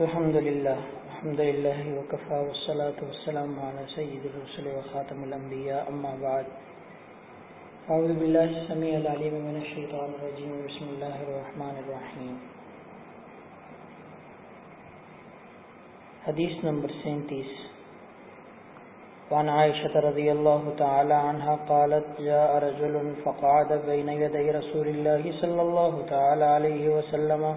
الحمد لله الحمد لله وكفى والصلاة والسلام على سيد الرسل وخاتم الأنبياء أما بعد۔ أعوذ بالله السميع العليم من الشيطان الرجيم بسم الله الرحمن الرحيم حديث نمبر سینتیس۔ وعن عائشة رضي الله تعالى عنها قالت، جاء رجل فقعد بين يدي رسول الله صلى الله تعالى عليه وسلم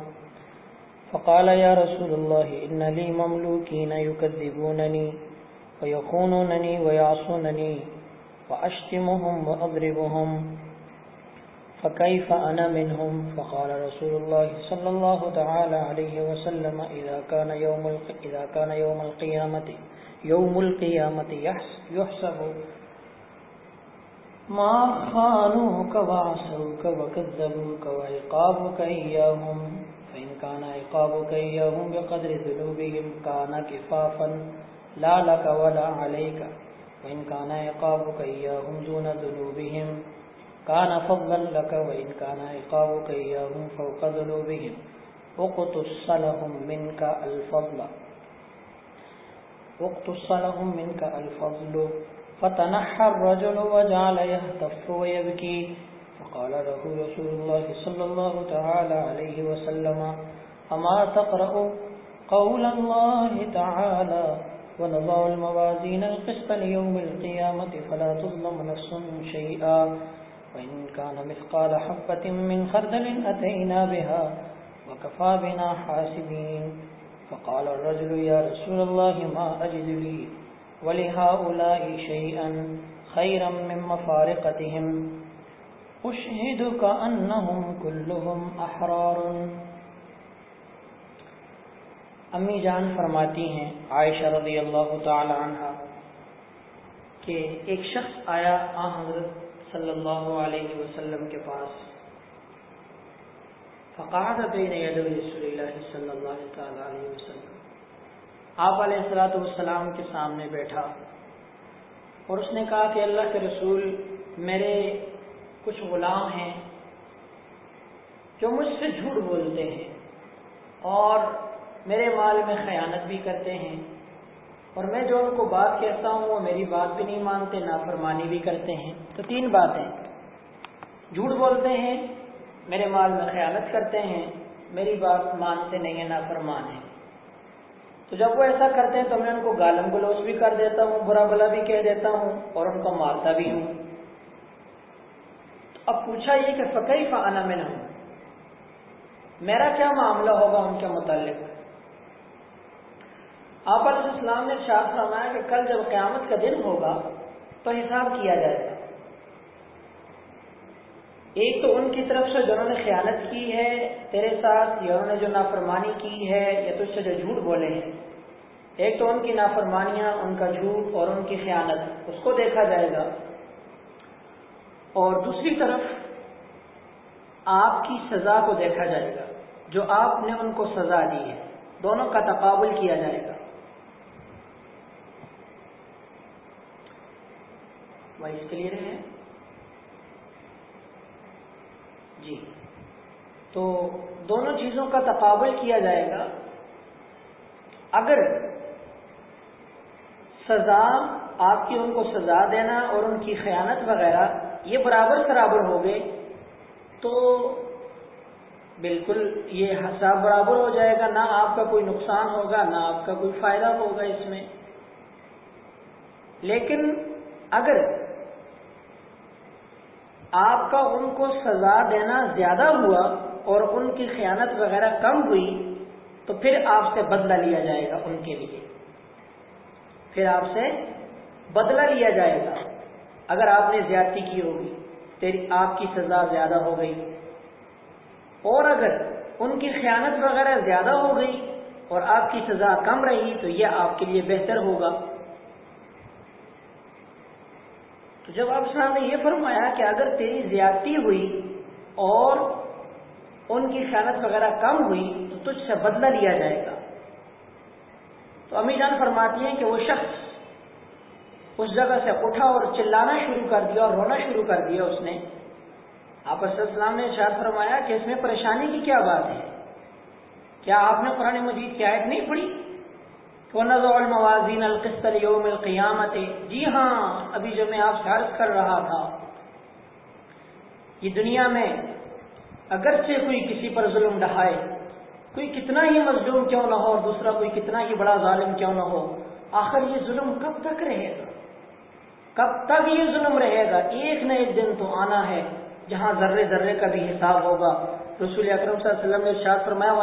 فقال يا رسول الله إن لي مملوكين يكذبونني ويخونونني ويعصونني وأشتمهم وأضربهم فكيف أنا منهم؟ فقال رسول الله صلى الله تعالى عليه وسلم إذا كان يوم إذا كان يوم القيامة يوم القيامة يحسب. ما خانوك وعصوك وكذبوك وعقابك إياهم. فإن كان عقابك إياهم بقدر ذنوبهم كان كفافا لا لك ولا عليك وإن كان عقابك إياهم دون ذنوبهم كان فضلا لك وإن كان عقابك إياهم فوق ذنوبهم اقتص لهم منك الفضل اقتص لهم منك الفضل فتنحى الرجل وجعل يهتف ويبكي فقال له رسول الله صلى الله تعالى عليه وسلم، أما تقرأ قول الله تعالى ونضع الموازين القسط ليوم القيامة فلا تظلم نفس شيئا، وإن كان مثقال حبة من خردل أتينا بها وكفى بنا حاسبين. فقال الرجل، يا رسول الله، ما أجد لي ولهؤلاء شيئا خيرا من مفارقتهم. أشهدك أنهم كلهم أحرار. امی جان فرماتی ہیں، عائشہ رضی اللہ تعالی عنہ، کہ ایک شخص آیا آ حضرت صلی اللہ علیہ وسلم کے پاس، فقعد بین ید رسول اللہ صلی اللہ تعالی علیہ وسلم. آپ علیہ الصلوۃ والسلام کے سامنے بیٹھا اور اس نے کہا کہ اللہ کے رسول میرے کچھ غلام ہیں جو مجھ سے جھوٹ بولتے ہیں اور میرے مال میں خیانت بھی کرتے ہیں اور میں جو ان کو بات کہتا ہوں وہ میری بات بھی نہیں مانتے، نافرمانی بھی کرتے ہیں۔ تو تین باتیں۔ جھوٹ بولتے ہیں، میرے مال میں خیانت کرتے ہیں، میری بات مانتے نہیں ہیں، نافرمان ہیں۔ تو جب وہ ایسا کرتے ہیں تو میں ان کو گالم گلوچ بھی کر دیتا ہوں، برا بلا بھی کہہ دیتا ہوں اور ان کو مارتا بھی ہوں۔ اب پوچھا یہ کہ فقی فانا میں نہ ہوں میرا کیا معاملہ ہوگا ان کے متعلق؟ آپ علیہ السلام نے شاہ فرمایا کہ کل جب قیامت کا دن ہوگا تو حساب کیا جائے گا۔ ایک تو ان کی طرف سے جنہوں نے خیانت کی ہے، تیرے ساتھ، یا انہوں نے جو نافرمانی کی ہے، یا تجھ سے جو جھوٹ بولے ہیں۔ ایک تو ان کی نافرمانیاں، ان کا جھوٹ اور ان کی خیانت، اس کو دیکھا جائے گا۔ اور دوسری طرف آپ کی سزا کو دیکھا جائے گا، جو آپ نے ان کو سزا دی ہے، دونوں کا تقابل کیا جائے گا۔ وائس کلیئر ہے؟ جی۔ تو دونوں چیزوں کا تقابل کیا جائے گا۔ اگر سزا آپ کی ان کو سزا دینا اور ان کی خیانت وغیرہ یہ برابر برابر ہو گئے، تو بالکل یہ حساب برابر ہو جائے گا، نہ آپ کا کوئی نقصان ہوگا، نہ آپ کا کوئی فائدہ ہوگا اس میں۔ لیکن اگر آپ کا ان کو سزا دینا زیادہ ہوا اور ان کی خیانت وغیرہ کم ہوئی، تو پھر آپ سے بدلہ لیا جائے گا ان کے لیے۔ پھر آپ سے بدلہ لیا جائے گا۔ اگر آپ نے زیادتی کی ہوگی، تیری آپ کی سزا زیادہ ہو گئی۔ اور اگر ان کی خیانت وغیرہ زیادہ ہو گئی اور آپ کی سزا کم رہی، تو یہ آپ کے لیے بہتر ہوگا۔ تو جب آپ صاحب نے یہ فرمایا کہ اگر تیری زیادتی ہوئی اور ان کی خیانت وغیرہ کم ہوئی، تو تجھ سے بدلہ لیا جائے گا۔ تو امی جان فرماتی ہیں کہ وہ شخص اس جگہ سے اٹھا اور چلانا شروع کر دیا اور رونا شروع کر دیا اس نے۔ آپ السلام نے ارشاد فرمایا کہ اس میں پریشانی کی کیا بات ہے؟ کیا آپ نے قرآن مجید کی آیت نہیں پڑھی؟ الموازین القسط یوم القیامت۔ جی ہاں ابھی جو میں آپ سے عرض کر رہا تھا۔ یہ دنیا میں اگرچہ کوئی کسی پر ظلم ڈھائے، کوئی کتنا ہی مظلوم کیوں نہ ہو اور دوسرا کوئی کتنا ہی بڑا ظالم کیوں نہ ہو، آخر یہ ظلم کب تک رہے گا؟ کب تک یہ ظلم رہے گا؟ ایک نہ ایک دن تو آنا ہے، جہاں ذرے ذرے کا بھی حساب ہوگا۔ رسول اکرم صلی اللہ علیہ وسلم نے ارشاد فرمایا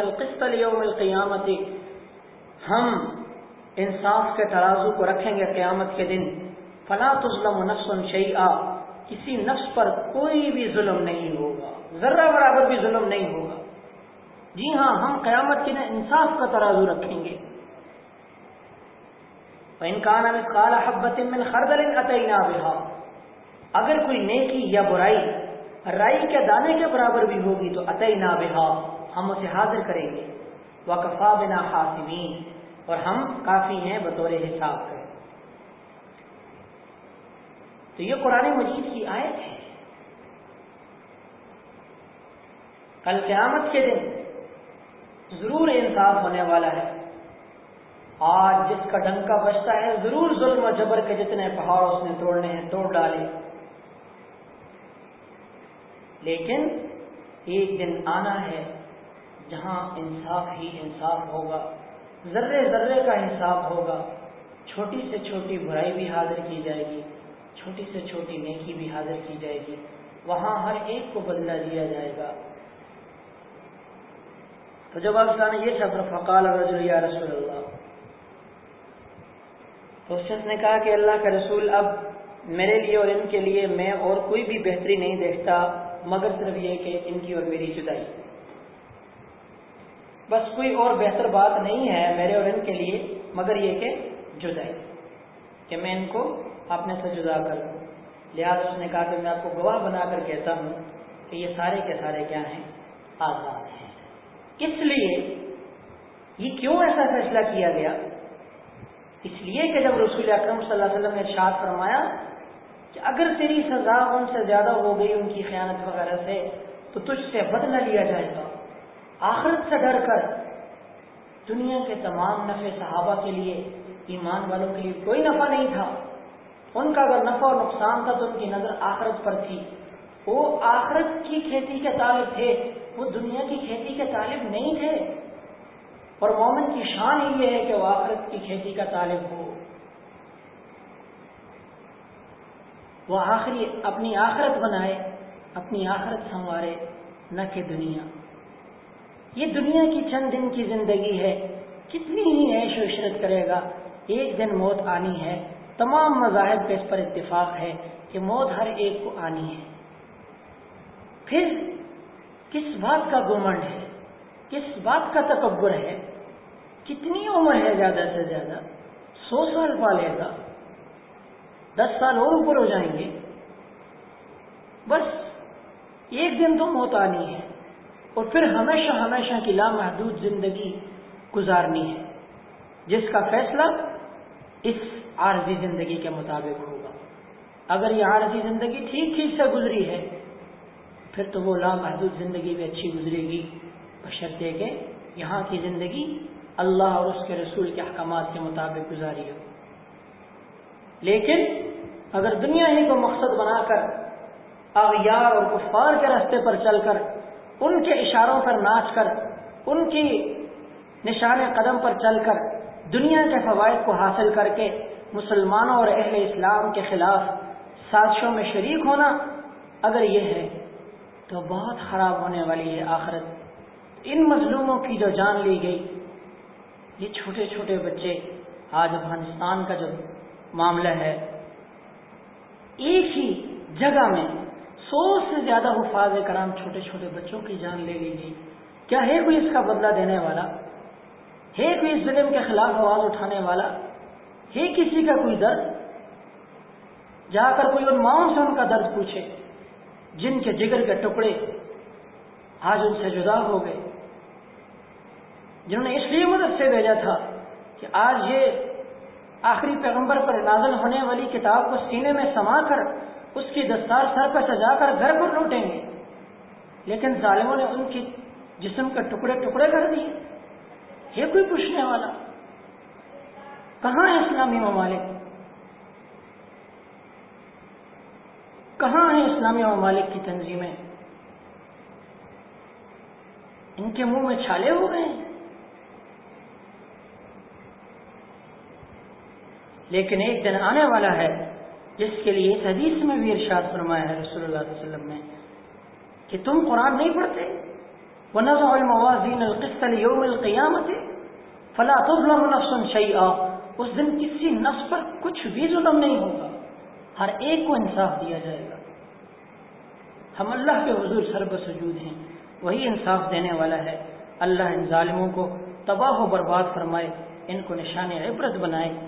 القسط لیوم القیامت. ہم انصاف کے ترازو کو رکھیں گے قیامت کے دن۔ فلا تظلم نفس شیئا، کسی نفس پر کوئی بھی ظلم نہیں ہوگا۔ ذرہ برابر بھی ظلم نہیں ہوگا۔ جی ہاں ہم قیامت کے دن انصاف کا ترازو رکھیں گے۔ حبت من خردل اتینا بہا اگر کوئی نیکی یا برائی، رائی کے دانے کے برابر بھی ہوگی تو اتینا بہا ہم اسے حاضر کریں گے۔ وکفا بنا حاسمین اور ہم کافی ہیں بطور حساب کر تو یہ قرآن مجید کی آیت ہے۔ کل قیامت کے دن ضرور انصاف ہونے والا ہے۔ آج جس کا ڈنکا بچتا ہے، ضرور ظلم و جبر کے جتنے پہاڑ اس نے توڑنے ہیں، توڑ ڈالے۔ لیکن ایک دن آنا ہے جہاں انصاف ہی انصاف ہوگا، ذرے ذرے کا حساب ہوگا۔ چھوٹی سے چھوٹی برائی بھی حاضر کی جائے گی، چھوٹی سے چھوٹی نیکی بھی حاضر کی جائے گی۔ وہاں ہر ایک کو بدلہ دیا جائے گا۔ تو جب آپ نے یہ شبر فقال یا رسول اللہ تو اس شخص نے کہا کہ اللہ کا رسول، اب میرے لیے اور ان کے لیے میں اور کوئی بھی بہتری نہیں دیکھتا، مگر صرف یہ کہ ان کی اور میری جدائی۔ بس کوئی اور بہتر بات نہیں ہے میرے اور ان کے لیے، مگر یہ کہ جدائی، کہ میں ان کو اپنے سے جدا کر دوں۔ لہٰذا اس نے کہا کہ میں آپ کو گواہ بنا کر کہتا ہوں کہ یہ سارے کے سارے کیا ہیں؟ آزاد ہیں۔ اس لیے یہ کیوں ایسا فیصلہ کیا گیا؟ اس لیے کہ جب رسول اکرم صلی اللہ علیہ وسلم نے ارشاد فرمایا کہ اگر تیری سزا ان سے زیادہ ہو گئی ان کی خیانت وغیرہ سے، تو تجھ سے بدلہ لیا جائے گا۔ آخرت سے ڈر کر۔ دنیا کے تمام نفع صحابہ کے لیے، ایمان والوں کے لیے کوئی نفع نہیں تھا۔ ان کا اگر نفع اور نقصان تھا تو ان کی نظر آخرت پر تھی۔ وہ آخرت کی کھیتی کے طالب تھے، وہ دنیا کی کھیتی کے طالب نہیں تھے۔ اور مومن کی شان ہی یہ ہے کہ وہ آخرت کی کھیتی کا طالب ہو۔ وہ آخری اپنی آخرت بنائے، اپنی آخرت سنوارے، نہ کہ دنیا۔ یہ دنیا کی چند دن کی زندگی ہے، کتنی ہی عیش و عشرت کرے گا، ایک دن موت آنی ہے۔ تمام مذاہب پہ اس پر اتفاق ہے کہ موت ہر ایک کو آنی ہے۔ پھر کس بات کا گمنڈ ہے؟ کس بات کا تکبر ہے؟ کتنی عمر ہے زیادہ سے زیادہ؟ سو سال پالے گا دس سال اور اوپر ہو جائیں گے۔ بس ایک دن تو موت آنی ہے۔ اور پھر ہمیشہ ہمیشہ کی لامحدود زندگی گزارنی ہے۔ جس کا فیصلہ اس عارضی زندگی کے مطابق ہوگا۔ اگر یہ عارضی زندگی ٹھیک ٹھیک سے گزری ہے، پھر تو وہ لامحدود زندگی بھی اچھی گزرے گی۔ بشرطے کہ یہاں کی زندگی اللہ اور اس کے رسول کے احکامات کے مطابق گزاری ہو۔ لیکن اگر دنیا ہی کو مقصد بنا کر اغیار اور کفار کے راستے پر چل کر، ان کے اشاروں پر ناچ کر، ان کی نشان قدم پر چل کر دنیا کے فوائد کو حاصل کر کے مسلمانوں اور اہل اسلام کے خلاف سازشوں میں شریک ہونا اگر یہ ہے، تو بہت خراب ہونے والی ہے آخرت۔ ان مظلوموں کی جو جان لی گئی یہ چھوٹے چھوٹے بچے آج افغانستان کا جو معاملہ ہے، ایک ہی جگہ میں سو سے زیادہ حفاظ کرام چھوٹے چھوٹے بچوں کی جان لے لی گئی کیا ہے کوئی اس کا بدلہ دینے والا؟ ہے کوئی اس ظلم کے خلاف آواز اٹھانے والا؟ ہے کسی کا کوئی درد؟ جا کر کوئی ان ماؤں سے ان کا درد پوچھے، جن کے جگر کے ٹکڑے آج ان سے جدا ہو گئے۔ جنہوں نے اس لیے مدد سے بھیجا تھا کہ آج یہ آخری پیغمبر پر نازل ہونے والی کتاب کو سینے میں سما کر اس کی دستار سر پر سجا کر گھر پر لوٹیں گے۔ لیکن ظالموں نے ان کی جسم کا ٹکڑے ٹکڑے کر دیے۔ یہ کوئی پوچھنے والا۔ کہاں ہے اسلامی ممالک؟ کہاں ہیں اسلامی ممالک کی تنظیمیں؟ ان کے منہ میں چھالے ہو گئے ہیں۔ لیکن ایک دن آنے والا ہے، جس کے لیے اس حدیث میں بھی ارشاد فرمایا ہے رسول اللہ علیہ وسلم نے کہ تم قرآن نہیں پڑھتے؟ وہ نظم الموازین القسط یوم القیامت فلا تظلم نفس شیئا اس دن کسی نفس پر کچھ بھی ظلم نہیں ہوگا۔ ہر ایک کو انصاف دیا جائے گا۔ ہم اللہ کے حضور سرب سجود ہیں۔ وہی انصاف دینے والا ہے۔ اللہ ان ظالموں کو تباہ و برباد فرمائے، ان کو نشان عبرت بنائے۔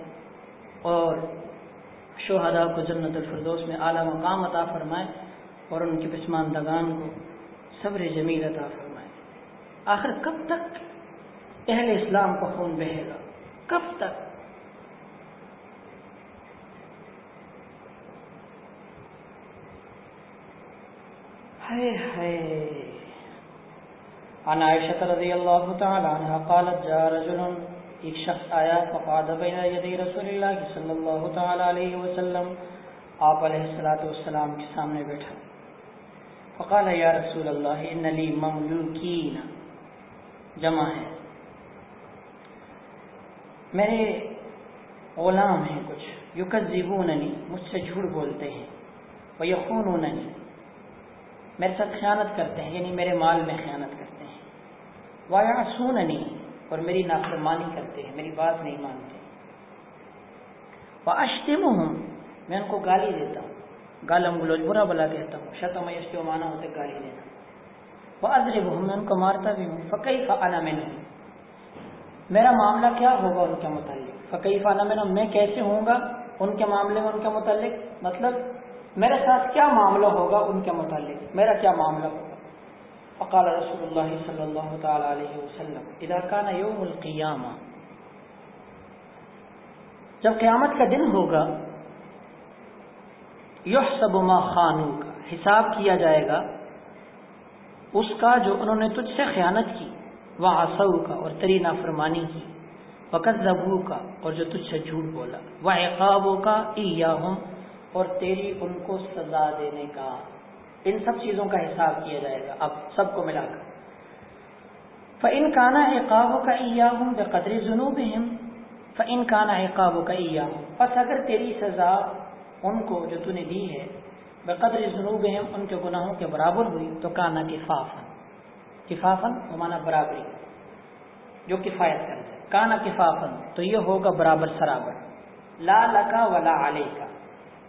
اور شہدا کو جنت الفردوس میں اعلیٰ مقام عطا فرمائے اور ان کی پسماندگان کو صبر جمیل عطا فرمائے۔ آخر کب تک اہل اسلام کا خون بہے گا؟ کب تک؟ عن عائشة رضي الله تعالى عنها قالت جاء رجل ایک شخص آیا فقاد بین یدی رسول اللہ صلی اللہ تعالی علیہ وسلم، آپ علیہ الصلوۃ والسلام کے سامنے بیٹھا۔ فقال، یا رسول اللہ ان لی مملوکین، جمع ہے میرے غلام ہیں کچھ، یکذبوننی، مجھ سے جھوٹ بولتے ہیں، ویخونوننی، میرے ساتھ خیانت کرتے ہیں یعنی میرے مال میں خیانت کرتے ہیں۔ ویعصوننی اور میری نافرمانی کرتے ہیں، میری بات نہیں مانتے۔ وہ اشتم ہوں میں ان کو گالی دیتا ہوں۔ گالم گلوچ برا بلا کہتا ہوں۔ شتم اشتو مانا ہوتے گالی دینا۔ وہ ادرب ہوں میں ان کو مارتا بھی ہوں۔ فقی فانا میں نہیں میرا معاملہ کیا ہوگا ان کے متعلق؟ فقی فانا میں میں کیسے ہوں گا ان کے معاملے میں ان کے متعلق؟ مطلب میرے ساتھ کیا معاملہ ہوگا ان کے متعلق؟ میرا کیا معاملہ ہوگا؟ فقال رسول اللہ صلی اللہ تعالی علیہ وسلم، اذا كان يوم القیامہ جب قیامت کا دن ہوگا، یحسب ما خانو کا حساب کیا جائے گا اس کا جو انہوں نے تجھ سے خیانت کی، وہ آسو کا اور تری نافرمانی کی وقت زبو کا اور جو تجھ سے جھوٹ بولا، وہ اقابوں کا اور تیری ان کو سزا دینے کا۔ ان سب چیزوں کا حساب کیا جائے گا، اب سب کو ملا کر۔ فن کانا اقاب کا ایا ہوں بے قدر جنوب فن کانا اقاب کا ایا ہوں بس اگر تیری سزا ان کو جو تو نے دی ہے بے قدر جنوب ان کے گناہوں کے برابر ہوئی، تو کانا کفافن کفافن وہ مانا برابری، جو کفایت کر دے کانا کفافن تو یہ ہوگا برابر سرابر۔ لا لکا ولا علیہ کا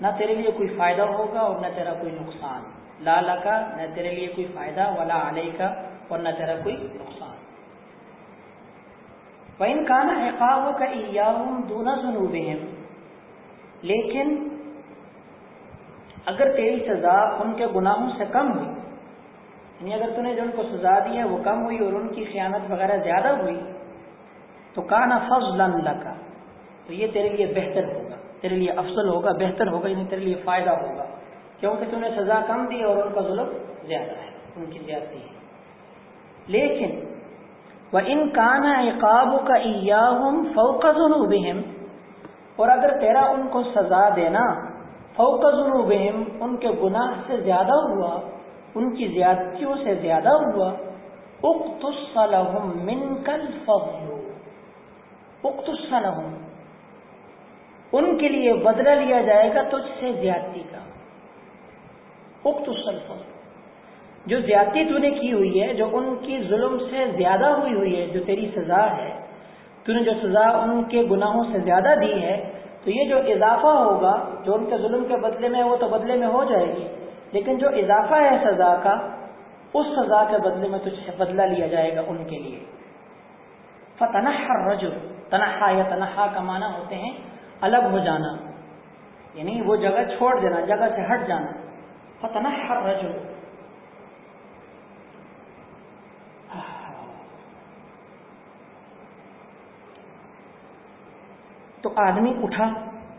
نہ تیرے لیے کوئی فائدہ ہوگا اور نہ تیرا کوئی نقصان۔ لالا کا نہ تیرے لیے کوئی فائدہ، ولا علیہ کا اور نہ تیرا کوئی نقصان۔ وین کانا اقاب کا دونا جنوب لیکن اگر تیری سزا ان کے گناہوں سے کم ہوئی یعنی اگر تھی جو ان کو سزا دی ہے وہ کم ہوئی اور ان کی خیانت وغیرہ زیادہ ہوئی، تو کانا فضل کا تو یہ تیرے لیے بہتر ہوگا، تیرے لیے افضل ہوگا، بہتر ہوگا یعنی تیرے لیے فائدہ ہوگا۔ کیونکہ تم نے سزا کم دی اور ان کا ظلم زیادہ ہے، ان کی زیادتی ہے۔ لیکن وہ ان کانا اقاب کا فوق ظنوبہم اور اگر تیرا ان کو سزا دینا فوق ظنوبہم ان کے گناہ سے زیادہ ہوا، ان کی زیادتیوں سے زیادہ ہوا، اقتص لهم منك الفضل۔ اقتص ان کے لیے بدلہ لیا جائے گا تجھ سے زیادتی کا۔ اخت جو زیادتی تو نے کی ہوئی ہے، جو ان کی ظلم سے زیادہ ہوئی ہوئی ہے، جو تیری سزا ہے، تو نے جو سزا ان کے گناہوں سے زیادہ دی ہے، تو یہ جو اضافہ ہوگا، جو ان کے ظلم کے بدلے میں، وہ تو بدلے میں ہو جائے گی، لیکن جو اضافہ ہے سزا کا، اس سزا کے بدلے میں تجھ سے بدلہ لیا جائے گا ان کے لیے۔ فتنح رجو تنہا یا تنہا کا معنی ہوتے ہیں، الگ ہو جانا۔ یعنی وہ جگہ چھوڑ دینا، جگہ سے ہٹ جانا۔ فتنحر رجل تو آدمی اٹھا،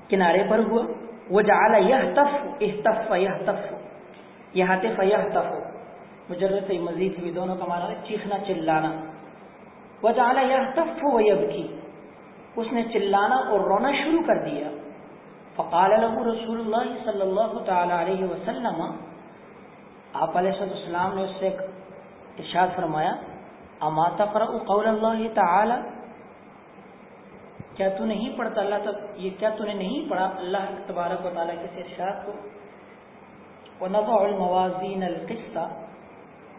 کنارے پر ہوا وہ جعل یہ تف احتف یہ تف یہ تف یہ تف مجرد سے مزید ہوئی، دونوں کا مانا ہے چیخنا، چلانا۔ وہ جانا یہ تف و کی اس نے چلانا اور رونا شروع کر دیا۔ فقال له رسول اللہ صلی اللہ تعالی علیہ وسلم، آپ علیہ السلام نے اس سے ارشاد فرمایا، اما تقرأ قول اللہ تعالی؟ کیا تو نہیں پڑھتا اللہ تب، یہ کیا تو نے نہیں پڑھا اللہ تبارک و تعالیٰ کے ارشاد کو؟ ونضع الموازین القسط،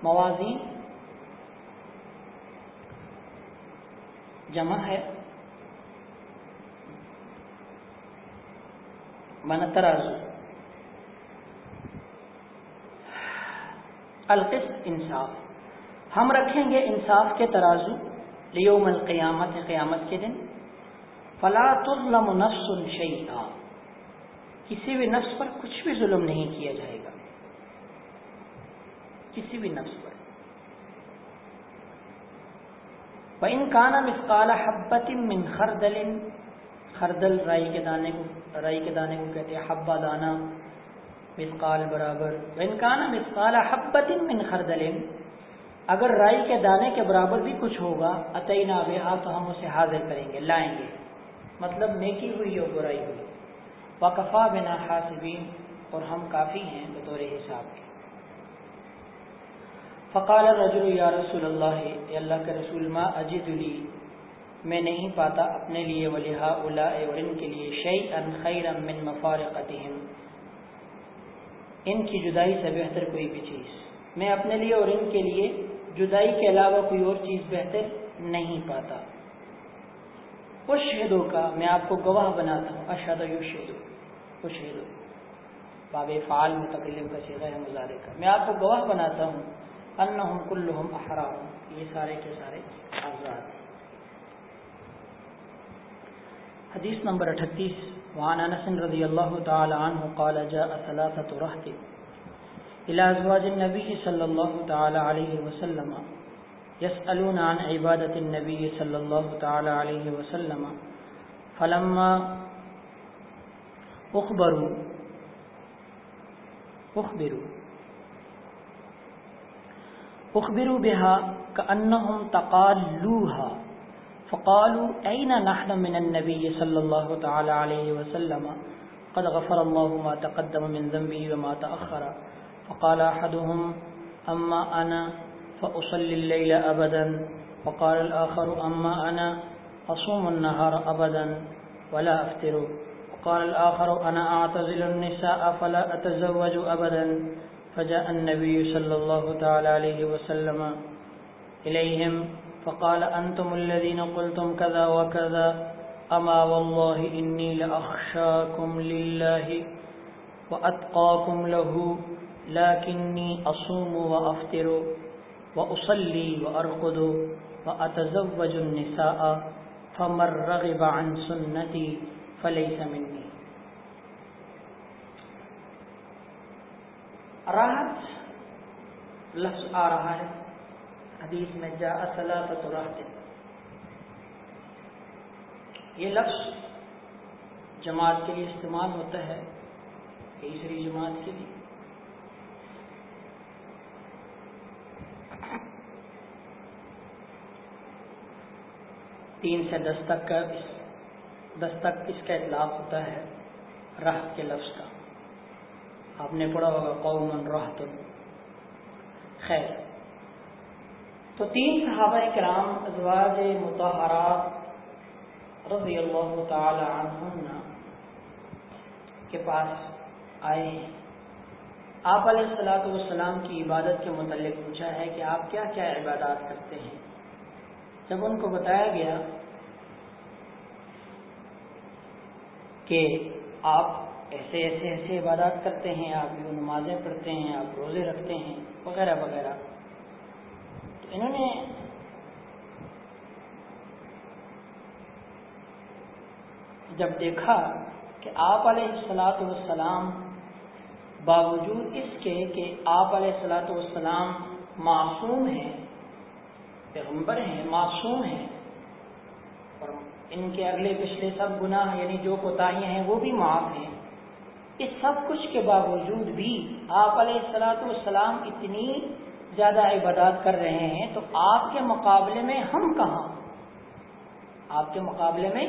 موازین جمع ہے۔ من ترازو. القسط انصاف. ہم رکھیں گے انصاف کے ترازو لیوم القیامت، قیامت کے دن. فلا تظلم نفس شیئا. کسی بھی نفس پر کچھ بھی ظلم نہیں کیا جائے گا. کسی بھی نفس پر. وَإِن كَانَ مِثْقَالَ حَبَّةٍ مِّنْ خَرْدَلٍ، خردل رائی کے دانے کو رائی کے دانے کو کہتے ہیں حبہ دانہ مثقال برابر۔ وَإِن كَانَ مِثْقَالَ حَبَّةٍ مِّنْ خَرْدَلٍ، اگر رائی کے دانے کے برابر بھی کچھ ہوگا، اتینا بہا، تو ہم اسے حاضر کریں گے، لائیں گے۔ مطلب نیکی ہوئی اور برائی ہوئی۔ وقفا بنا حاسبین اور ہم کافی ہیں بطور حساب کے۔ فقال الرجل یا رسول اللہ اللہ کے رسول، ما اجد لی میں نہیں پاتا اپنے لیے ولہا اولا اور ان کے لیے شیئا خیرا من مفارقتہم۔ ان کی جدائی سے بہتر کوئی بھی چیز۔ میں اپنے لیے اور ان کے لیے جدائی کے علاوہ کوئی اور چیز بہتر نہیں پاتا۔ وہ شہدوں کا میں آپ کو گواہ بناتا ہوں۔ اشد یو شہدو وہ شہدو باب فعال متکلم کا سیدھا ہے مظاہرے کا۔ میں آپ کو گواہ بناتا ہوں۔ انہم کلہم احرام یہ سارے کے سارے آزاد حدیث نمبر اٹھتیس، وعن انس رضی اللہ تعالی عنہ قال، جاء ثلاثة رہت الى ازواج النبی صلی اللہ تعالی علیہ وسلم يسألون عن عبادة النبي صلى الله تعالى عليه وسلم، فلما أخبروا أخبروا أخبروا بها كأنهم تقالوها۔ فقالوا، أين نحن من النبي صلى الله تعالى عليه وسلم؟ قد غفر الله ما تقدم من ذنبه وما تأخر. فقال أحدهم، أما أنا فأصلي الليل أبدا. وقال الآخر، أما أنا أصوم النهار أبدا ولا أفتر وقال الآخر، أنا أعتزل النساء فلا أتزوج أبدا. فجاء النبي صلى الله تعالى عليه وسلم إليهم فقال أنتم الذين قلتم كذا وكذا أما والله إني لأخشاكم لله وأتقاكم له لكني أصوم وأفتر وأصلي وأرقد وأتزوج النساء فمن رغب عن سنتي فليس مني. راحت لفظ آ رہا ہے۔ حدیث میں جا اصلاۃ راحت یہ لفظ جماعت کے لیے استعمال ہوتا ہے، تیسری جماعت کے لیے۔ تین سے دس تک کا دس تک اس کا اطلاق ہوتا ہے رہ کے لفظ کا۔ آپ نے پڑھا ہوگا قوم راہ خیر۔ تو تین صحابہ کرام ازواج متحرات رضی اللہ تعالی عنہ کے پاس آئے ہیں۔ آپ علیہ السلاۃ والسلام کی عبادت کے متعلق پوچھا ہے کہ آپ کیا کیا عبادات کرتے ہیں؟ جب ان کو بتایا گیا کہ آپ ایسے ایسے ایسے عبادات کرتے ہیں، آپ یوں نمازیں پڑھتے ہیں، آپ روزے رکھتے ہیں، وغیرہ وغیرہ انہوں نے جب دیکھا کہ آپ علیہ السلاۃ والسلام باوجود اس کے کہ آپ علیہ السلاۃ والسلام معصوم ہیں، پیغمبر ہیں، معصوم ہیں، اور ان کے اگلے پچھلے سب گناہ یعنی جو کوتاہیاں ہیں وہ بھی معاف ہیں۔ اس سب کچھ کے باوجود بھی آپ علیہ السلاۃ والسلام اتنی زیادہ عبادات کر رہے ہیں، تو آپ کے مقابلے میں ہم کہاں؟ آپ کے مقابلے میں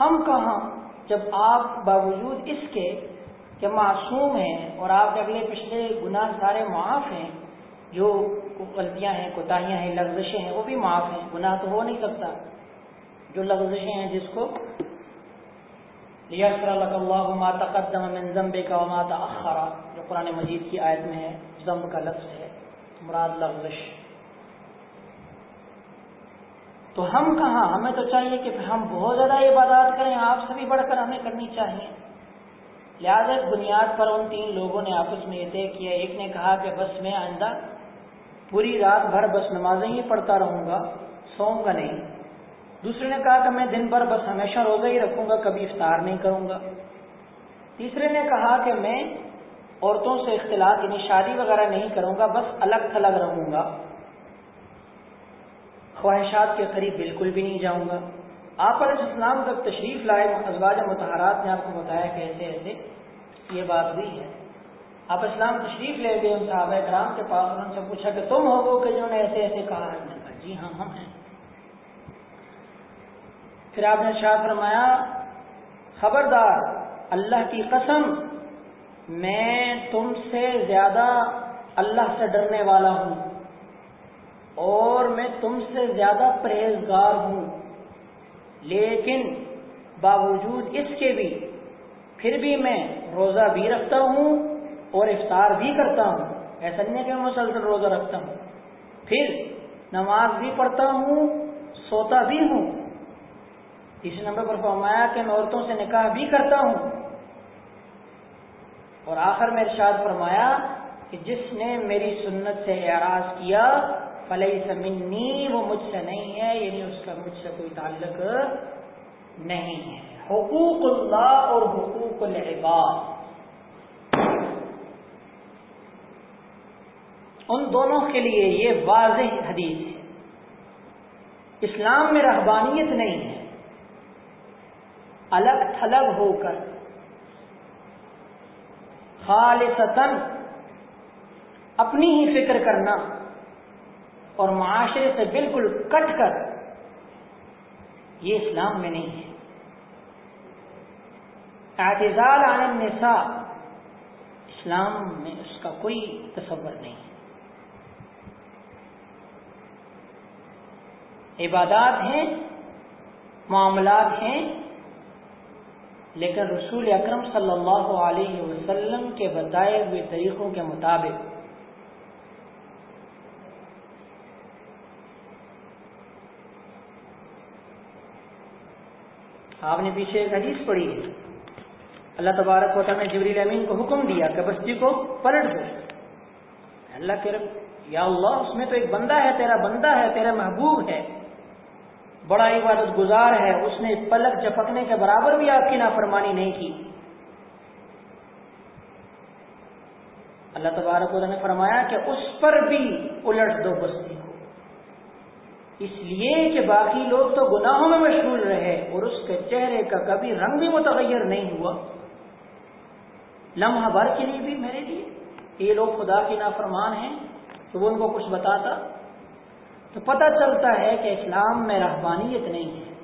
ہم کہاں؟ جب آپ باوجود اس کے کہ معصوم ہیں اور آپ کے اگلے پچھلے گناہ سارے معاف ہیں، جو غلطیاں ہیں، کوتاہیاں ہیں، لغزشیں ہیں، وہ بھی معاف ہیں۔ گناہ تو ہو نہیں سکتا۔ جو لغزشیں ہیں، جس کو اللہ تقدم من ذنب کا وما تاخر جو قرآن مجید کی آیت میں ہے، ذنب کا لفظ ہے۔ مراد لغزش تو ہم کہاں؟ ہمیں تو چاہیے کہ ہم بہت زیادہ عبادات کریں، آپ سے بھی بڑھ کر ہمیں کرنی چاہیے۔ لہٰذا بنیاد پر ان تین لوگوں نے آپس میں یہ طے کیا۔ ایک نے کہا کہ بس میں آئندہ پوری رات بھر بس نمازیں ہی پڑھتا رہوں گا، سوؤں گا نہیں۔ دوسرے نے کہا کہ میں دن بھر بس ہمیشہ روزہ ہی رکھوں گا، کبھی افطار نہیں کروں گا۔ تیسرے نے کہا کہ میں عورتوں سے اختلاط یعنی شادی وغیرہ نہیں کروں گا، بس الگ تھلگ رہوں گا۔ خواہشات کے قریب بالکل بھی نہیں جاؤں گا۔ آپ علیہ السلام تک تشریف لائے ازواج متحرات نے آپ کو بتایا کہ ایسے ایسے یہ بات ہوئی ہے۔ آپ اسلام تشریف لے گئے ان صحابہ کرام کے پاس، انہوں سے پوچھا کہ تم ہو کہ جنہوں نے ایسے ایسے کہا۔ ہے کہا جی ہاں ہم ہیں۔ پھر آپ نے شاہ فرمایا، خبردار، اللہ کی قسم میں تم سے زیادہ اللہ سے ڈرنے والا ہوں اور میں تم سے زیادہ پرہیزگار ہوں۔ لیکن باوجود اس کے بھی پھر بھی میں روزہ بھی رکھتا ہوں اور افطار بھی کرتا ہوں۔ ایسا نہیں ہے کہ میں مسلسل روزہ رکھتا ہوں۔ پھر نماز بھی پڑھتا ہوں، سوتا بھی ہوں۔ اسی نمبر پر فرمایا کہ میں عورتوں سے نکاح بھی کرتا ہوں۔ اور آخر میں ارشاد فرمایا کہ جس نے میری سنت سے اعراض کیا فلئی سمنی وہ مجھ سے نہیں ہے یعنی اس کا مجھ سے کوئی تعلق نہیں ہے۔ حقوق اللہ اور حقوق العباد۔ ان دونوں کے لیے یہ واضح حدیث ہے۔ اسلام میں رہبانیت نہیں ہے۔ الگ تھلگ ہو کر خالصتاً اپنی ہی فکر کرنا اور معاشرے سے بالکل کٹ کر یہ اسلام میں نہیں ہے۔ اعتزال عن النساء، اسلام میں اس کا کوئی تصور نہیں ہے۔ عبادات ہیں، معاملات ہیں لیکن رسول اکرم صلی اللہ علیہ وسلم کے بتائے ہوئے طریقوں کے مطابق۔ آپ نے پیچھے ایک حدیث پڑھی۔ ہے اللہ تبارک و تعالیٰ نے جبریل امین کو حکم دیا کہ بستی کو پلٹ دو۔ اللہ کے رب، یا اللہ، اس میں تو ایک بندہ ہے، تیرا بندہ ہے، تیرا محبوب ہے۔ بڑا عبادت گزار ہے، اس نے پلک جپکنے کے برابر بھی آپ کی نافرمانی نہیں کی۔ اللہ تبارک نے فرمایا کہ اس پر بھی الٹ دو بستی کو۔ اس لیے کہ باقی لوگ تو گناہوں میں مشغول رہے اور اس کے چہرے کا کبھی رنگ بھی متغیر نہیں ہوا۔ لمحہ بھر کے لیے بھی میرے لیے۔ یہ لوگ خدا کی نافرمان ہیں تو وہ ان کو کچھ بتاتا۔ تو پتہ چلتا ہے کہ اسلام میں رحبانیت نہیں ہے،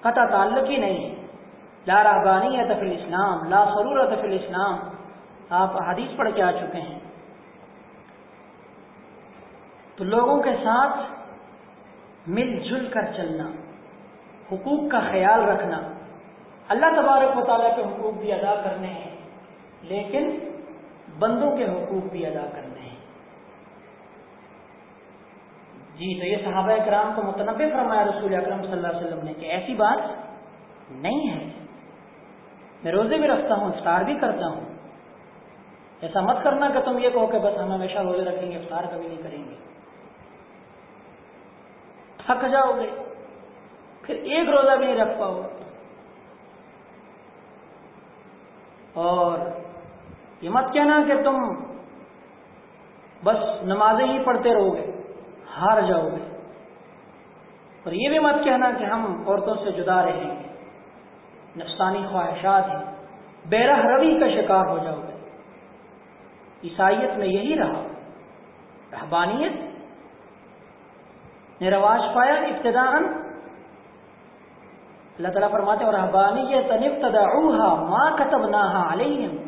قطع تعلق ہی نہیں ہے۔ لا رحبانیت فی الاسلام، لا سرورت فی الاسلام۔ آپ حدیث پڑھ کے آ چکے ہیں۔ تو لوگوں کے ساتھ مل جل کر چلنا، حقوق کا خیال رکھنا۔ اللہ تبارک و تعالیٰ کے حقوق بھی ادا کرنے ہیں، لیکن بندوں کے حقوق بھی ادا کرنے ہیں جی تو یہ صحابہ کرام کو متنوع فرمایا رسول اکرم صلی اللہ علیہ وسلم نے کہ ایسی بات نہیں ہے۔ میں روزے بھی رکھتا ہوں، افطار بھی کرتا ہوں۔ ایسا مت کرنا کہ تم یہ کہو کہ بس ہم ہمیشہ روزے رکھیں گے، افطار کبھی نہیں کریں گے۔ تھک جاؤ گے، پھر ایک روزہ بھی نہیں رکھ پاؤ۔ اور یہ مت کہنا کہ تم بس نمازیں ہی پڑھتے رہو گے۔ ہار جاؤ گے۔ اور یہ بھی مت کہنا کہ ہم عورتوں سے جدا رہیں گے۔ نفسانی خواہشات ہیں۔ بیرہ روی کا شکار ہو جاؤ گے۔ عیسائیت میں یہی رہا۔ رہبانیت؟ نے رواج پایا ابتدا۔ اللہ تعالیٰ فرماتے اور رہبانیت ما كتبناها عليهم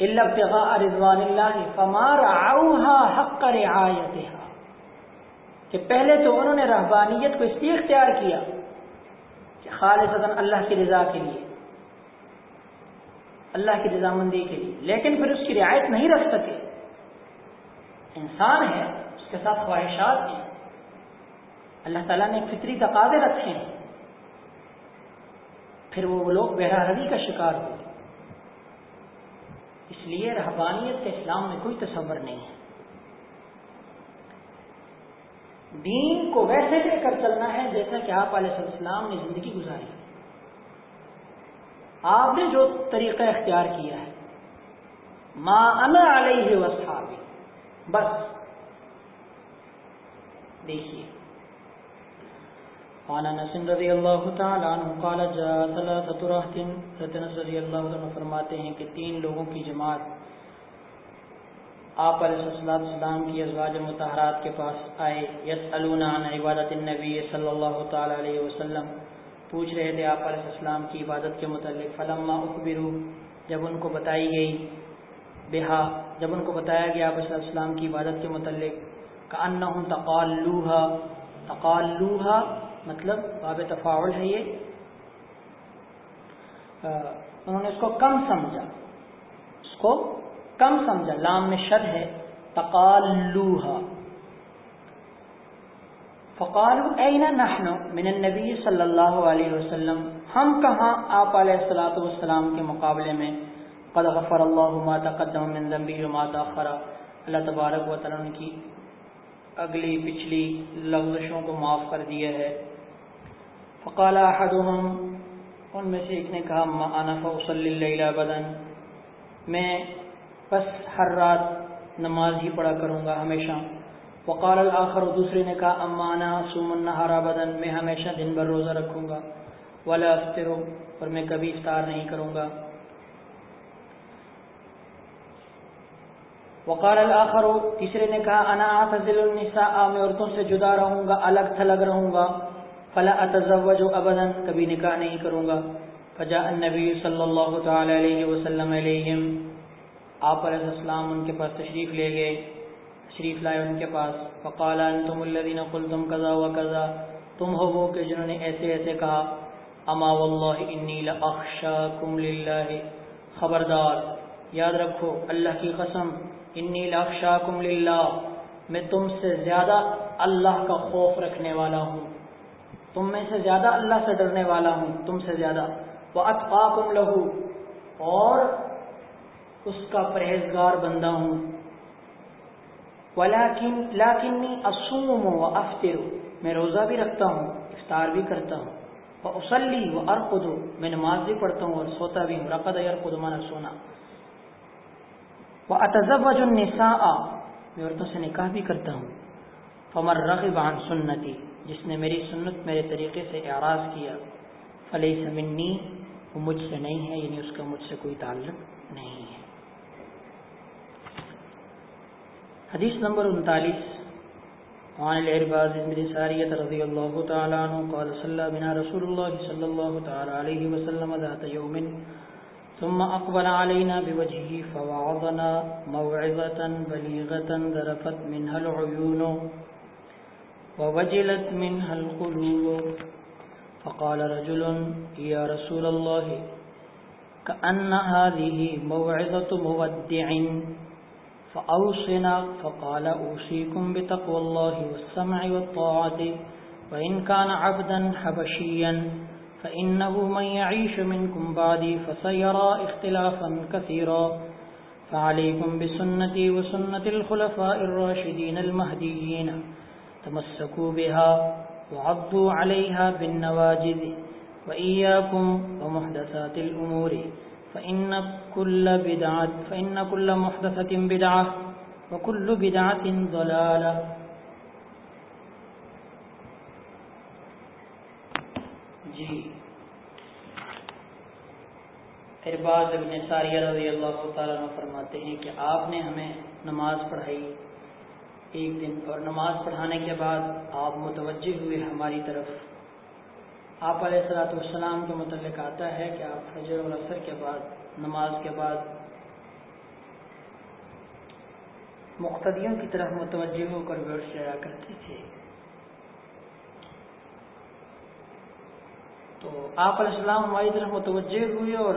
الا ابتغاء رضوان الله فما رعوها حق رعايتها کہ پہلے تو انہوں نے رہبانیت کو اس لیے اختیار کیا کہ خالص اللہ کی رضا کے لیے، اللہ کی رضامندی کے لیے، لیکن پھر اس کی رعایت نہیں رکھ سکے۔ انسان ہے، اس کے ساتھ خواہشات ہیں۔ اللہ تعالیٰ نے فطری تقاضے رکھے ہیں۔ پھر وہ لوگ بہراہری کا شکار ہوئے۔ اس لیے رہبانیت کے اسلام میں کوئی تصور نہیں ہے۔ دین کو ویسے لے کر چلنا ہے، جیسا کہ آپ علیہ السلام نے زندگی گزاری۔ آپ نے جو طریقہ اختیار کیا ہے ماں انا علیہ وصحابی بس۔ دیکھیے۔ قال انس رضی اللہ تعالی عنہ قال جاء ثلاثه رهط رتنس رضی اللہ عنہ فرماتے ہیں کہ تین لوگوں کی جماعت آپ علیہ السلام کی ازواج متحرات کے پاس آئے یسالون عن عبادت النبی صلی اللہ تعالی علیہ وسلم، پوچھ رہے تھے آپ علیہ السلام کی عبادت کے متعلق، فلما اخبروا جب ان کو بتائی گئی، بہا، جب ان کو بتایا گیا آپ علیہ السلام کی عبادت کے متعلق کانہم تقالوها تقالوها مطلب باب تفاعل ہے یہ۔ انہوں نے اس کو کم سمجھا۔ اس کو کم سمجھا۔ لام میں شد ہے، تقالوها۔ فقالوا اين نحن من النبي صلی اللہ علیہ وسلم۔ ہم کہاں؟ آپ علیہ الصلوۃ والسلام کے مقابلے میں۔ قد غفر الله ما تقدم من ذنبه وما تاخر اللہ تبارک و تعالی کی اگلی پچھلی لغزشوں کو معاف کر دیا ہے۔ فقال احدهم، ان میں سے ایک نے کہا، ما انا فاصلي الليل ابدا، میں بس ہر رات نماز ہی پڑھا کروں گا ہمیشہ۔ وقال الاخر، دوسرے نے کہا، اما انا صوم النهار ابدا، میں ہمیشہ دن بھر روزہ رکھوں گا، ولا افطر اور میں کبھی افطار نہیں کروں گا۔ وقال الاخر، تیسرے نے کہا، انا اعتزل النساء، میں عورتوں سے جدا رہوں گا، الگ تھلگ رہوں گا۔ فلا اتزوج ابدا کبھی نکاح نہیں کروں گا۔ فجاء النبي صلی اللہ تعالی علیہ وسلم علیہم۔ آپ علیہ السلام ان کے پاس تشریف لے گئے، تشریف لائے ان کے پاس۔ فقال انتم الذين قلتم كذا وكذا تم ہو وہ کہ جنہوں نے ایسے ایسے کہا، اما والله انی لاخشاکم لله خبردار، یاد رکھو، اللہ کی قسم، انی لاخشاکم للہ۔ میں تم سے زیادہ اللہ کا خوف رکھنے والا ہوں۔ تم میں سے زیادہ اللہ سے ڈرنے والا ہوں، تم سے زیادہ۔ وہ اتقاکم لہو اور اس کا پرہیزگار بندہ ہوں۔ ولیکن لاکنی اصوم و افطر میں روزہ بھی رکھتا ہوں، افطار بھی کرتا ہوں۔ وہ اسلی و ارقد میں نماز بھی پڑھتا ہوں اور سوتا بھی ہوں۔ رقد ارقد مانا سونا وہ اتزوج النساء، میں عورتوں سے نکاح بھی کرتا ہوں۔ فمر رغب عن سنتی جس نے میری سنت میرے طریقے سے اعراض کیا فلح سمنی وہ مجھ سے نہیں ہے یعنی اس کا مجھ سے کوئی تعلق نہیں ہے۔ حدیث نمبر انتالیس۔ وعن العرباز بن ساریة رضی اللہ تعالی عنہ قال، صلی بنا رسول اللہ صلی اللہ تعالی علیہ وسلم ذات یوم، ثم اقبل علينا بوجهه فوعظنا موعظة بليغة ذرفت منها العيون ووجلت منها القلوب فقال رجل يا رسول الله، كأن هذه موعظة مودع، فأوصنا، فقال أوصيكم بتقوى الله والسمع والطاعة، وإن كان عبدا حبشيا، فإنه من يعيش منكم بعدي فسيرى اختلافا كثيرا. فعليكم بسنتي وسنة الخلفاء الراشدين المهديين. تمسكوا بها وعضوا عليها بالنواجذ وإياكم ومحدثات الأمور فإن كل بدعة فإن كل محدثة بدعة وكل بدعة ضلالة. جی. ارباز ابن ساریہ رضی اللہ تعالیٰ فرماتے ہیں کہ آپ نے ہمیں نماز پڑھائی ایک دن اور نماز پڑھانے کے بعد آپ متوجہ ہوئے ہماری طرف۔ آپ علیہ السلاۃ والسلام کے متعلق آتا ہے کہ آپ حجر العصر کے بعد، نماز کے بعد مقتدیوں کی طرف متوجہ ہو کر بیٹھ جایا کرتے تھے۔ تو آپ علیہ السلام ہماری طرف متوجہ ہوئے اور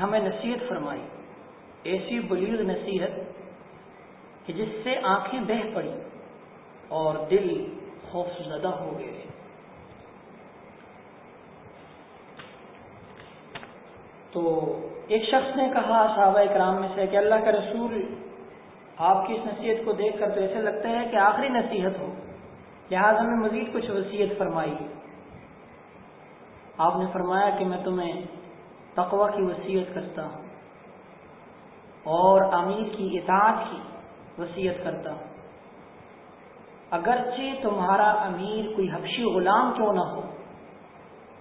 ہمیں نصیحت فرمائی۔ ایسی بلیغ نصیحت کہ جس سے آنکھیں بہ پڑی اور دل خوف زدہ ہو گئے۔ تو ایک شخص نے کہا صحابہ اکرام میں سے کہ اللہ کا رسول آپ کی اس نصیحت کو دیکھ کر تو ایسا لگتا ہے کہ آخری نصیحت ہو۔ لہٰذا میں مزید کچھ وصیت فرمائی۔ آپ نے فرمایا کہ میں تمہیں تقوی کی وصیت کرتا ہوں اور امیر کی اطاعت کی۔ وصیت کرتا۔ ہوں اگرچہ تمہارا امیر کوئی حبشی غلام کیوں نہ ہو،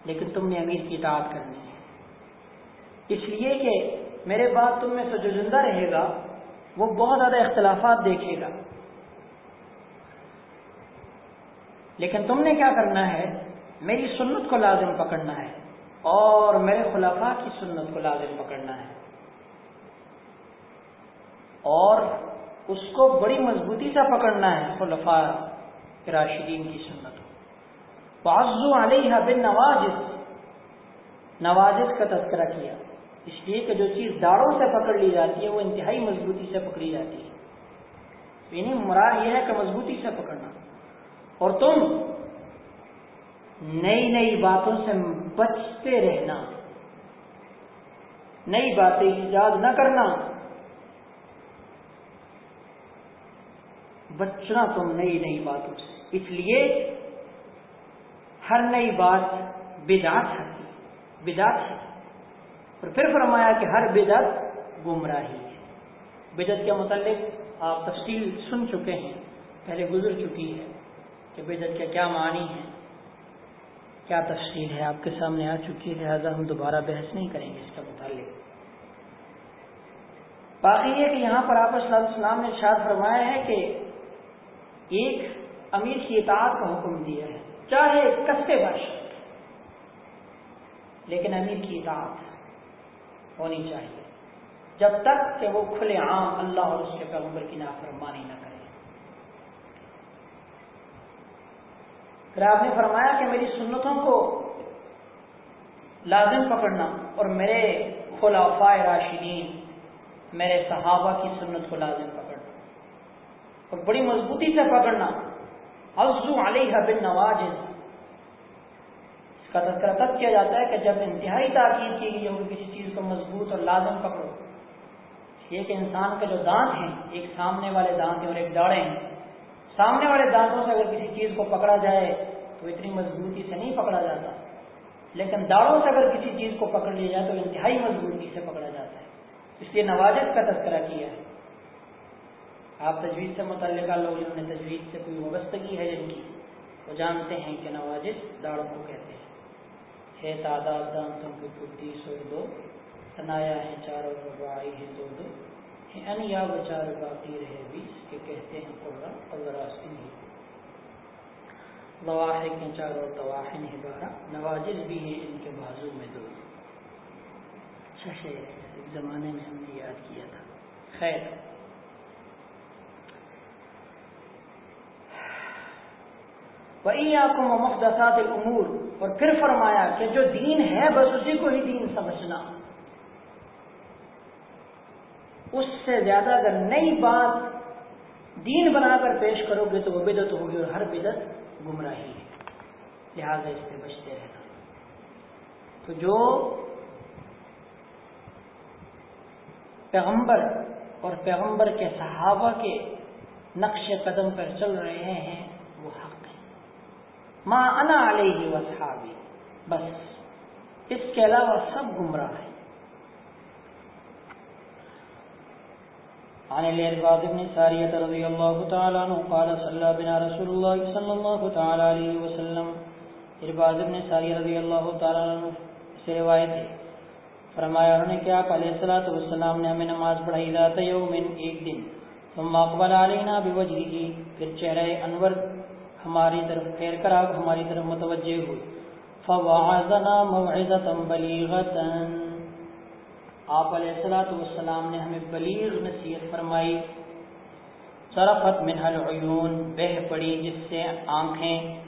لیکن تم نے امیر کی اطاعت کرنی ہے۔ اس لیے کہ میرے بعد تم میں سے جو زندہ رہے گا، وہ بہت زیادہ اختلافات دیکھے گا۔ لیکن تم نے کیا کرنا ہے؟ میری سنت کو لازم پکڑنا ہے اور میرے خلافہ کی سنت کو لازم پکڑنا ہے۔ اور اس کو بڑی مضبوطی سے پکڑنا ہے خلفاء راشدین کی سنت بازو علیہ بن نواز نوازش کا تذکرہ کیا۔ اس لیے کہ جو چیز داڑوں سے پکڑ لی جاتی ہے، وہ انتہائی مضبوطی سے پکڑی جاتی ہے۔ یعنی مراد یہ ہے کہ مضبوطی سے پکڑنا۔ اور تم نئی نئی باتوں سے بچتے رہنا۔ نئی باتیں ایجاد نہ کرنا۔ بچنا تم نئی نئی باتوں سے۔ اس لیے ہر نئی بات بدعت ہے۔ بدعت ہے۔ اور پھر فرمایا کہ ہر بدعت گمراہی ہے۔ بدعت کے متعلق آپ تفصیل سن چکے ہیں۔ پہلے گزر چکی ہے کہ بدعت کے کیا معنی ہے کیا تفصیل ہے آپ کے سامنے آ چکی ہے، لہٰذا ہم دوبارہ بحث نہیں کریں گے اس کے متعلق۔ باقی یہ کہ یہاں پر آپ صلی اللہ علیہ وسلم نے ارشاد فرمایا ہے کہ ایک امیر کی اطاعت کا حکم دیا ہے، چاہے کسے بش لیکن امیر کی اطاعت ہونی چاہیے۔ جب تک کہ وہ کھلے عام اللہ اور اس کے پیغمبر کی نافرمانی نہ کرے۔ پھر آپ نے فرمایا کہ میری سنتوں کو لازم پکڑنا اور میرے خلافہ راشدین، میرے صحابہ کی سنت کو لازم اور بڑی مضبوطی سے پکڑنا۔ حضو علیہ بن نواز اس کا تذکرہ تب کیا جاتا ہے کہ جب انتہائی تاکید کی گئی ہو کسی چیز کو مضبوط اور لازم پکڑو۔ یہ کہ انسان کے جو دانت ہیں، ایک سامنے والے دانت ہیں اور ایک داڑے ہیں۔ سامنے والے دانتوں سے اگر کسی چیز کو پکڑا جائے تو اتنی مضبوطی سے نہیں پکڑا جاتا۔ لیکن داڑوں سے اگر کسی چیز کو پکڑ لیا جائے تو انتہائی مضبوطی سے پکڑا جاتا ہے۔ اس لیے نوازش کا تذکرہ کیا ہے۔ آپ تجویز سے متعلقہ لوگ جنہوں نے تجویز سے کوئی وابستگی ہے جن کی، وہ جانتے ہیں کہ نوازش داڑوں کو کہتے ہیں۔ ہے تعداد دانتوں کی پھٹی سو دو سنایا ہے چاروں ربائی ہے دو دو۔ ان یا بچار باقی رہے بیس کے کہتے ہیں قرآن اور راستی نہیں۔ لواحق ہیں چار اور تواحن ہے بارہ، نوازش بھی ہیں ان کے بازو میں دو۔ اچھا شعر ایک زمانے میں ہم نے یاد کیا تھا۔ خیر۔ وہی آپ کو مفدسات الامور اور پھر فرمایا کہ جو دین ہے، بس اسی کو ہی دین سمجھنا۔ اس سے زیادہ اگر نئی بات دین بنا کر پیش کرو گے تو وہ بدت ہوگی اور ہر بدت گمراہی ہے۔ لہٰذا اس سے بچتے رہنا۔ تو جو پیغمبر اور پیغمبر کے صحابہ کے نقش قدم پر چل رہے ہیں ماں انا علیہ و صحابی بس. اس کے علاوہ سب گمراہ ہیں. عن الارباض بن ساریة رضی اللہ تعالی عنہ قال صلی بنا رسول اللہ صلی اللہ تعالی علیہ وسلم. ارباض بن ساریة رضی اللہ تعالی عنہ سے روایت ہے. فرمایا انہوں نے کیا علیہ السلاۃ والسلام نے ہمیں نماز پڑھائی ذات یوم، ایک دن. ثم اقبل علینا بوجهه پھر چہرہ انور ہماری طرف پھیر کر آپ ہماری طرف متوجہ ہوئے فوعظنا موعظه بلیغه آپ علیہ الصلوۃ والسلام نے ہمیں بلیغ نصیحت فرمائی۔ صرفت منها العيون، بہ پڑی جس سے آنکھیں۔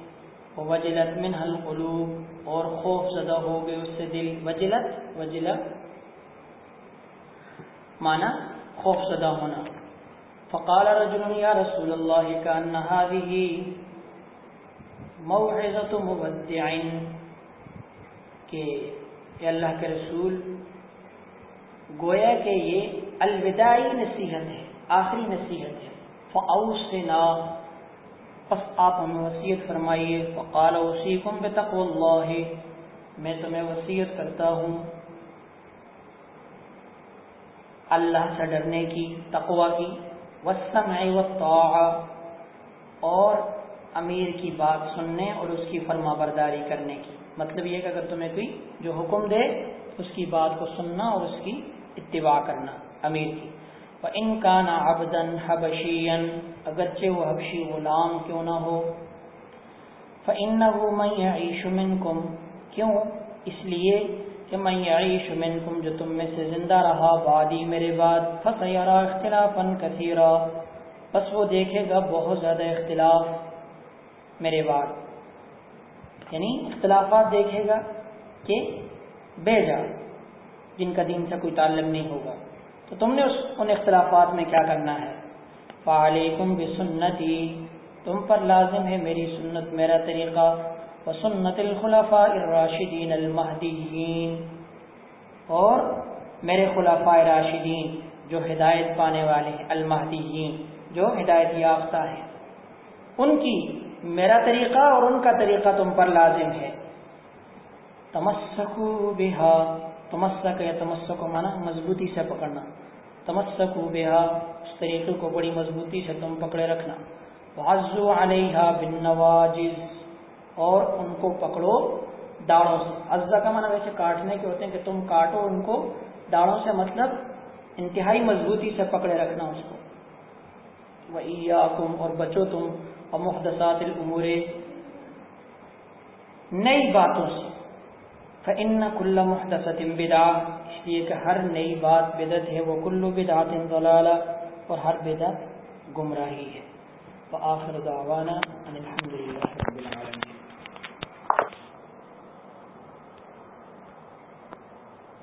وجلت منها القلوب، اور خوف زدہ ہو گئے اس سے دل۔ وجلت وجلت۔ معنی خوف زدہ ہونا۔ فقال رجل يا رسول الله كأن هذه موعظة مودع کہ اللہ کے رسول، گویا کہ یہ الوداعی نصیحت ہے، آخری نصیحت ہے۔ فاوصنا پس آپ ہمیں وصیت فرمائیے۔ فقال اوصیکم بتقوى اللہ میں تمہیں وصیت کرتا ہوں۔ اللہ سے ڈرنے کی، تقوی کی۔ والسمع والطاعة، اور امیر کی بات سننے اور اس کی فرما برداری کرنے کی۔ مطلب یہ کہ اگر تمہیں کوئی جو حکم دے، اس کی بات کو سننا اور اس کی اتباع کرنا امیر کی۔ ان کا نا ابدن حبشین اگرچہ وہ حبشی غلام کیوں نہ ہو۔ فَإِنَّهُ مَنْ يَعِيشُ مِنْكُمْ، کیوں؟ اس لیے کہ میں یعیش منکم جو تم میں سے زندہ رہا بعدی میرے بعد فسیرا اختلافا کثیرا۔ بس وہ دیکھے گا بہت زیادہ اختلاف۔ میرے بعد یعنی اختلافات دیکھے گا کہ بے جا، جن کا دین سے کوئی تعلق نہیں ہوگا۔ تو تم نے اس، ان اختلافات میں کیا کرنا ہے؟ فعلیکم بسنتی تم پر لازم ہے میری سنت، میرا طریقہ۔ وسنت الخلفاء الراشدین المہدیین اور میرے خلفاء راشدین جو ہدایت پانے والے ہیں، المہدیین جو ہدایت یافتہ ہیں۔ ان کی میرا طریقہ اور ان کا طریقہ تم پر لازم ہے۔ تمسکو بہا، تمسک یا تمسک مانا مضبوطی سے پکڑنا۔ تمسکو بہا، اس طریقے کو بڑی مضبوطی سے تم پکڑے رکھنا۔ وعزو علیہا بالنواجز اور ان کو پکڑو داڑوں سے۔ اجزا کا مانا ویسے کاٹنے کے ہوتے ہیں کہ تم کاٹو ان کو داڑوں سے مطلب انتہائی مضبوطی سے پکڑے رکھنا اس کو۔ وہ اور بچو تم۔ اور محدثات العمور نئی باتوں سے۔ فن کل محدثت بدا اس لیے کہ ہر نئی بات بدت ہے، وہ کلو بدعت ضلالہ اور ہر بدعت گمراہی ہے۔ وآخر دعوانا ان الحمد لله رب العالمين۔